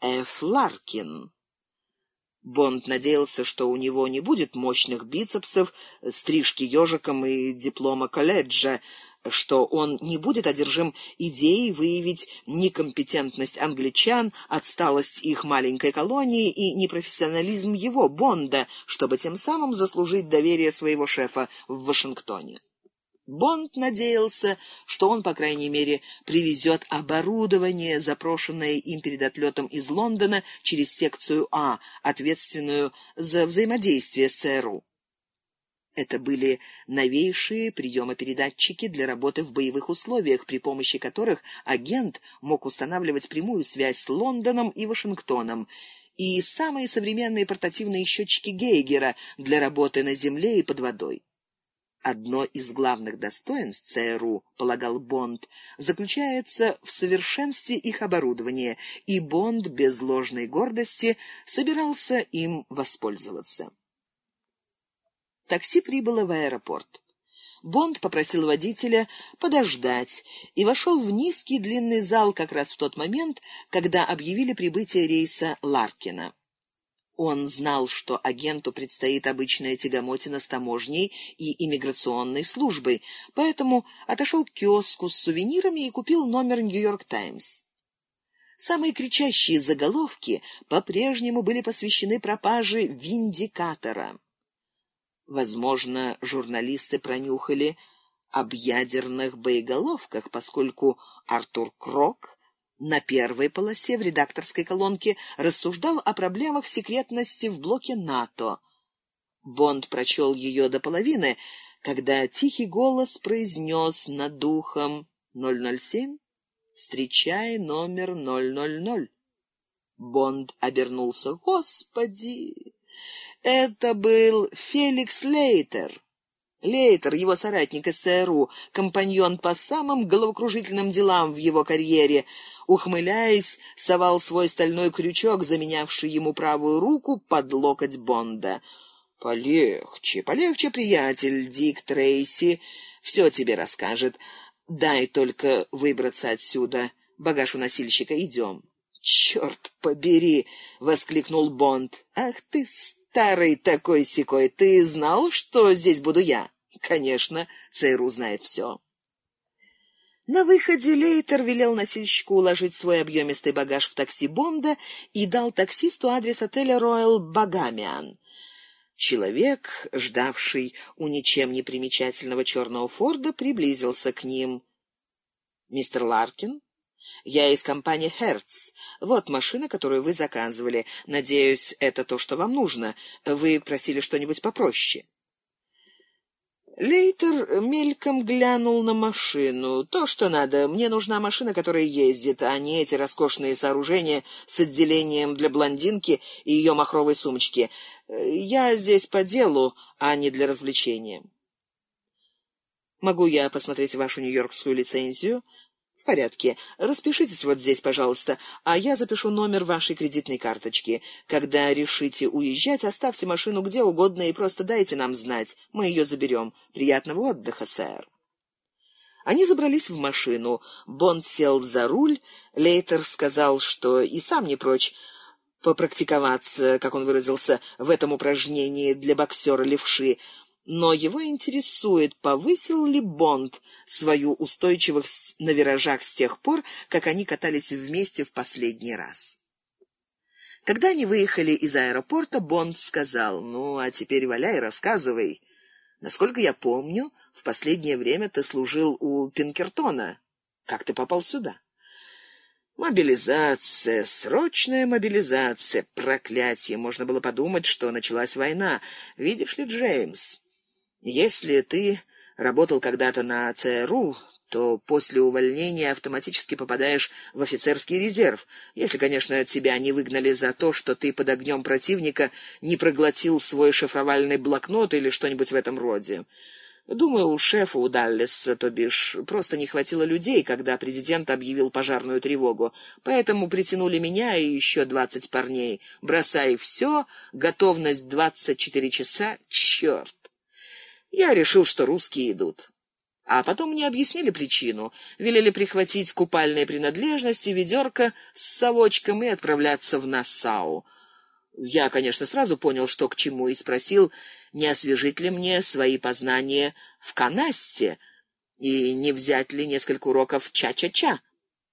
Ф. Ларкин. Бонд надеялся, что у него не будет мощных бицепсов, стрижки ежиком и диплома колледжа, что он не будет одержим идеей выявить некомпетентность англичан, отсталость их маленькой колонии и непрофессионализм его, Бонда, чтобы тем самым заслужить доверие своего шефа в Вашингтоне. Бонд надеялся, что он, по крайней мере, привезет оборудование, запрошенное им перед отлетом из Лондона через секцию А, ответственную за взаимодействие с ЦРУ. Это были новейшие приемопередатчики для работы в боевых условиях, при помощи которых агент мог устанавливать прямую связь с Лондоном и Вашингтоном, и самые современные портативные счетчики Гейгера для работы на земле и под водой. Одно из главных достоинств ЦРУ, полагал Бонд, заключается в совершенстве их оборудования, и Бонд без ложной гордости собирался им воспользоваться. Такси прибыло в аэропорт. Бонд попросил водителя подождать и вошел в низкий длинный зал как раз в тот момент, когда объявили прибытие рейса Ларкина. Он знал, что агенту предстоит обычная тягомотина с таможней и иммиграционной службой, поэтому отошел к киоску с сувенирами и купил номер «Нью-Йорк Таймс». Самые кричащие заголовки по-прежнему были посвящены пропаже виндикатора. Возможно, журналисты пронюхали об ядерных боеголовках, поскольку Артур Крок на первой полосе в редакторской колонке рассуждал о проблемах секретности в блоке НАТО. Бонд прочел ее до половины, когда тихий голос произнес над духом «007, встречай номер 000». Бонд обернулся. «Господи!» Это был Феликс Лейтер. Лейтер, его соратник из ЦРУ, компаньон по самым головокружительным делам в его карьере, ухмыляясь, совал свой стальной крючок, заменявший ему правую руку, под локоть Бонда. «Полегче, полегче, приятель, Дик Трейси, все тебе расскажет. Дай только выбраться отсюда. Багаж у носильщика, идем». «Черт побери!» — воскликнул Бонд. «Ах ты, старый такой-сякой, ты знал, что здесь буду я? Конечно, ЦРУ знает все. На выходе Лейтер велел носильщику уложить свой объемистый багаж в такси Бонда и дал таксисту адрес отеля «Роyal Багамиан». Человек, ждавший у ничем не примечательного черного Форда, приблизился к ним. «Мистер Ларкин?» Я из компании «Херц». Вот машина, которую вы заказывали. Надеюсь, это то, что вам нужно. Вы просили что-нибудь попроще». Лейтер мельком глянул на машину. «То, что надо. Мне нужна машина, которая ездит, а не эти роскошные сооружения с отделением для блондинки и ее махровой сумочки. Я здесь по делу, а не для развлечения». «Могу я посмотреть вашу нью-йоркскую лицензию?» Порядке. Распишитесь вот здесь, пожалуйста, а я запишу номер вашей кредитной карточки. Когда решите уезжать, оставьте машину где угодно и просто дайте нам знать. Мы ее заберем. Приятного отдыха, сэр». Они забрались в машину. Бонд сел за руль. Лейтер сказал, что и сам не прочь попрактиковаться, как он выразился, в этом упражнении для боксера-левши, но его интересует, повысил ли Бонд свою устойчивость на виражах с тех пор, как они катались вместе в последний раз. Когда они выехали из аэропорта, Бонд сказал, «Ну, а теперь валяй, рассказывай. Насколько я помню, в последнее время ты служил у Пинкертона. Как ты попал сюда?» Мобилизация, срочная мобилизация, проклятие. Можно было подумать, что началась война. Видишь ли, Джеймс, если ты работал когда-то на ЦРУ, то после увольнения автоматически попадаешь в офицерский резерв, если, конечно, тебя не выгнали за то, что ты под огнем противника не проглотил свой шифровальный блокнот или что-нибудь в этом роде. Думаю, у шефа, у то бишь, просто не хватило людей, когда президент объявил пожарную тревогу. Поэтому притянули меня и еще двадцать парней. Бросай все, готовность двадцать четыре часа, черт! Я решил, что русские идут. А потом мне объяснили причину. Велели прихватить купальные принадлежности, ведерко с совочком и отправляться в Нассау. Я, конечно, сразу понял, что к чему, и спросил, не освежить ли мне свои познания в канасте и не взять ли несколько уроков ча-ча-ча.